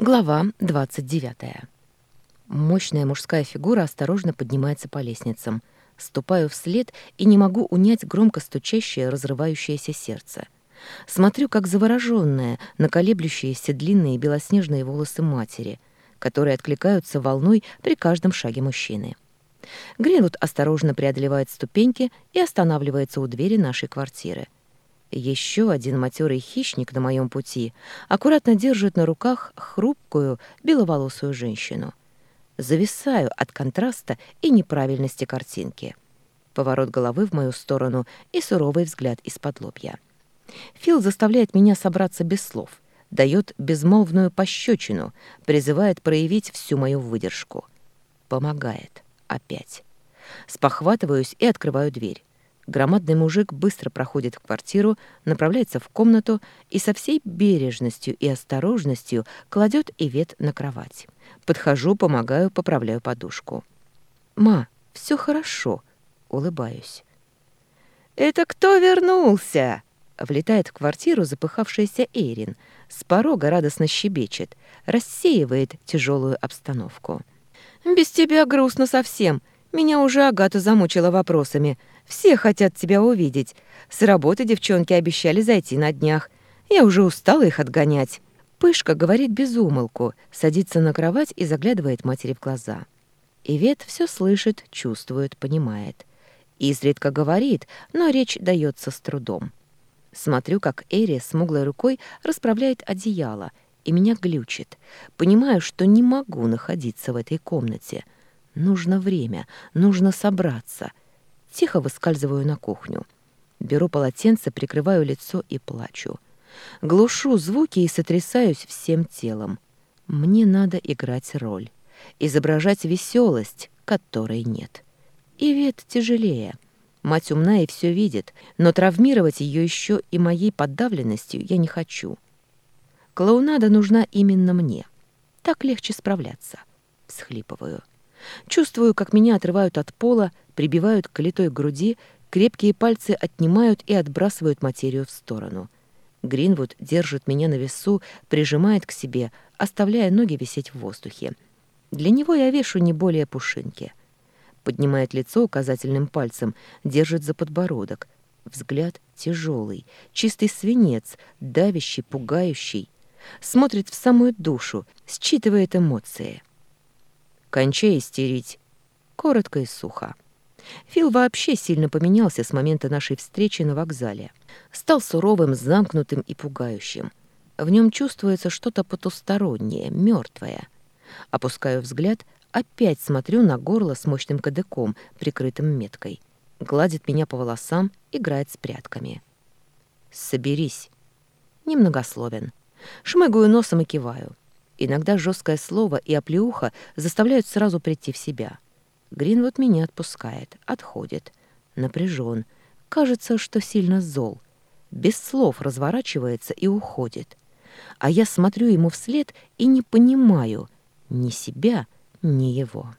Глава 29. Мощная мужская фигура осторожно поднимается по лестницам. Ступаю вслед и не могу унять громко стучащее, разрывающееся сердце. Смотрю, как заворожённая, на колеблющиеся длинные белоснежные волосы матери, которые откликаются волной при каждом шаге мужчины. Гринвуд осторожно преодолевает ступеньки и останавливается у двери нашей квартиры — еще один матерый хищник на моем пути аккуратно держит на руках хрупкую беловолосую женщину. Зависаю от контраста и неправильности картинки. Поворот головы в мою сторону и суровый взгляд из-под лобья. Фил заставляет меня собраться без слов, дает безмолвную пощечину, призывает проявить всю мою выдержку. Помогает. Опять. Спохватываюсь и открываю дверь. Громадный мужик быстро проходит в квартиру, направляется в комнату и со всей бережностью и осторожностью кладет Ивет на кровать. Подхожу, помогаю, поправляю подушку. «Ма, все хорошо», — улыбаюсь. «Это кто вернулся?» Влетает в квартиру запыхавшаяся Эйрин. С порога радостно щебечет, рассеивает тяжелую обстановку. «Без тебя грустно совсем. Меня уже Агата замучила вопросами. Все хотят тебя увидеть. С работы девчонки обещали зайти на днях. Я уже устала их отгонять». Пышка говорит без умолку, садится на кровать и заглядывает матери в глаза. Ивет все слышит, чувствует, понимает. Изредка говорит, но речь дается с трудом. Смотрю, как Эри смуглой рукой расправляет одеяло, и меня глючит. Понимаю, что не могу находиться в этой комнате. Нужно время, нужно собраться — Тихо выскальзываю на кухню. Беру полотенце, прикрываю лицо и плачу. Глушу звуки и сотрясаюсь всем телом. Мне надо играть роль. Изображать веселость, которой нет. И вет тяжелее. Мать умна и все видит, но травмировать ее еще и моей подавленностью я не хочу. Клоунада нужна именно мне. Так легче справляться. Всхлипываю. Чувствую, как меня отрывают от пола, прибивают к литой груди, крепкие пальцы отнимают и отбрасывают материю в сторону. Гринвуд держит меня на весу, прижимает к себе, оставляя ноги висеть в воздухе. Для него я вешу не более пушинки. Поднимает лицо указательным пальцем, держит за подбородок. Взгляд тяжелый, чистый свинец, давящий, пугающий. Смотрит в самую душу, считывает эмоции. Кончай истерить. Коротко и сухо. Фил вообще сильно поменялся с момента нашей встречи на вокзале. Стал суровым, замкнутым и пугающим. В нем чувствуется что-то потустороннее, мертвое. Опускаю взгляд, опять смотрю на горло с мощным кадыком, прикрытым меткой. Гладит меня по волосам, играет с прядками. «Соберись». Немногословен. Шмыгаю носом и киваю. Иногда жесткое слово и оплеуха заставляют сразу прийти в себя. Гринвуд меня отпускает, отходит. Напряжен. Кажется, что сильно зол. Без слов разворачивается и уходит. А я смотрю ему вслед и не понимаю ни себя, ни его.